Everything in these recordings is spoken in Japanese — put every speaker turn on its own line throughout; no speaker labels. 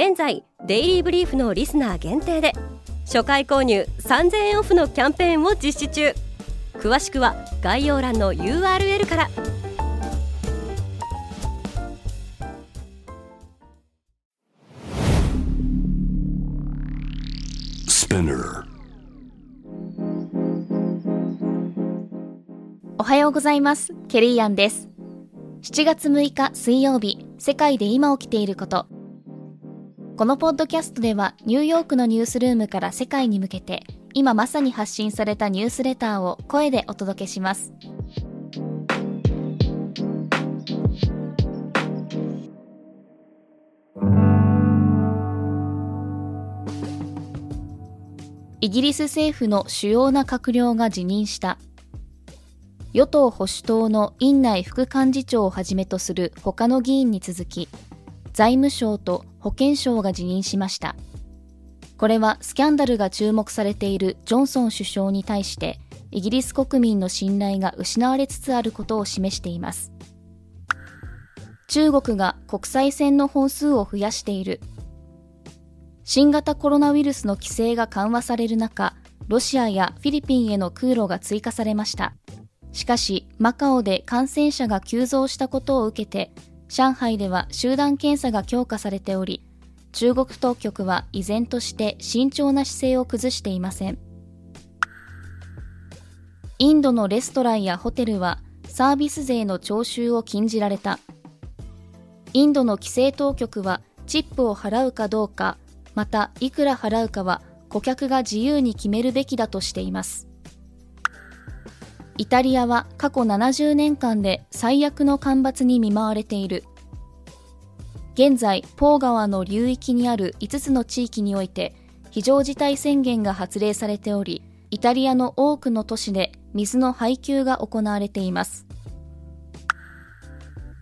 現在デイリーブリーフのリスナー限定で初回購入3000円オフのキャンペーンを実施中。詳しくは概要欄の URL から。
おはようございます。ケリーアンです。7月6日水曜日世界で今起きていることこのポッドキャストではニューヨークのニュースルームから世界に向けて今まさに発信されたニュースレターを声でお届けします。イギリス政府の主要な閣僚が辞任した。与党保守党の院内副幹事長をはじめとする他の議員に続き、財務省と保健省が辞任しました。これはスキャンダルが注目されているジョンソン首相に対してイギリス国民の信頼が失われつつあることを示しています。中国が国際線の本数を増やしている。新型コロナウイルスの規制が緩和される中、ロシアやフィリピンへの空路が追加されました。しかし、マカオで感染者が急増したことを受けて、上海では集団検査が強化されており、中国当局は依然として慎重な姿勢を崩していません。インドのレストランやホテルはサービス税の徴収を禁じられた。インドの規制当局はチップを払うかどうか、またいくら払うかは顧客が自由に決めるべきだとしています。イタリアは過去70年間で最悪の干ばつに見舞われている。現在、ポー川の流域にある5つの地域において非常事態宣言が発令されており、イタリアの多くの都市で水の配給が行われています。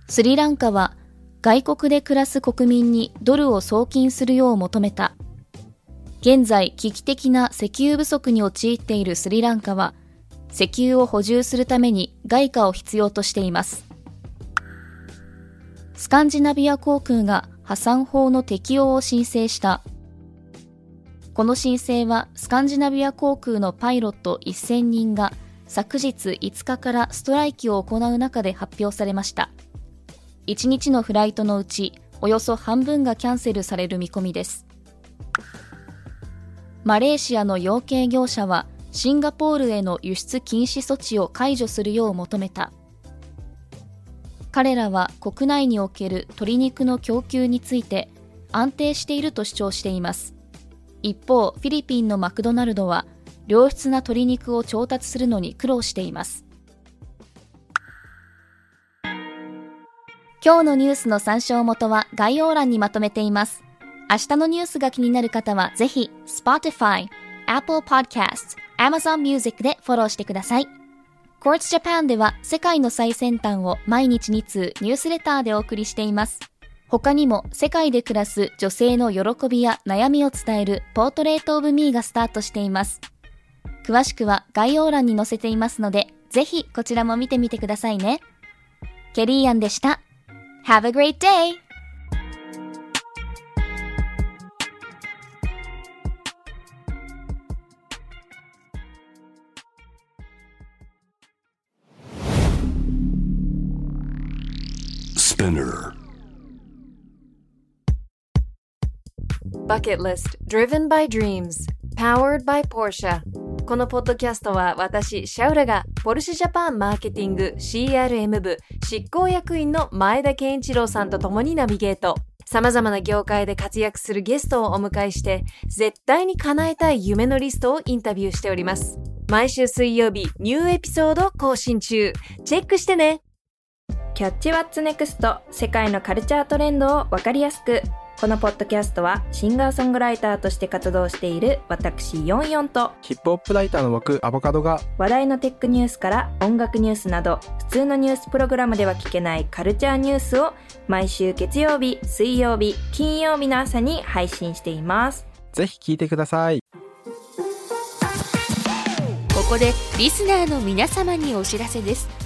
スリランカは外国で暮らす国民にドルを送金するよう求めた。現在危機的な石油不足に陥っているスリランカは石油を補充するために外貨を必要としています。スカンジナビア航空が破産法の適用を申請した。この申請はスカンジナビア航空のパイロット1000人が昨日5日からストライキを行う中で発表されました。1日のフライトのうちおよそ半分がキャンセルされる見込みです。マレーシアの養鶏業者はシンガポールへの輸出禁止措置を解除するよう求めた。彼らは国内における鶏肉の供給について安定していると主張しています。一方フィリピンのマクドナルドは良質な鶏肉を調達するのに苦労しています。今日のニュースの参照元は概要欄にまとめています。明日のニュースが気になる方はぜひ Spotify、Apple Podcast Amazon Music でフォローしてください。Quartz Japan では世界の最先端を毎日2通ニュースレターでお送りしています。他にも世界で暮らす女性の喜びや悩みを伝えるポートレートオブミーがスタートしています。詳しくは概要欄に載せていますので、ぜひこちらも見てみてくださいね。ケリーアンでした。Have a great day!
Spinner Bucket List Driven by Dreams Powered by Porsche このポッドキャストは私、シャウラがポルシェジャパンマーケティング CRM 部執行役員の前田健一郎さんと共にナビゲート。様々な業界で活躍するゲストをお迎えして、絶対に叶えたい夢のリストをインタビューしております。毎週水曜日、ニューエピソード更新中。チェックしてね
キャッチワッツネクスト世界のカルチャートレンドをわかりやすく。このポッドキャストはシンガーソングライターとして活動している私44と
ヒップホップライターの僕アボカドが
話題のテックニュースから音楽ニュースなど普通のニュースプログラムでは聞けないカルチャーニュースを毎週月曜日、水曜日、金曜日の朝に配信しています。
ぜひ聞いてください。
ここでリスナーの皆様にお知らせです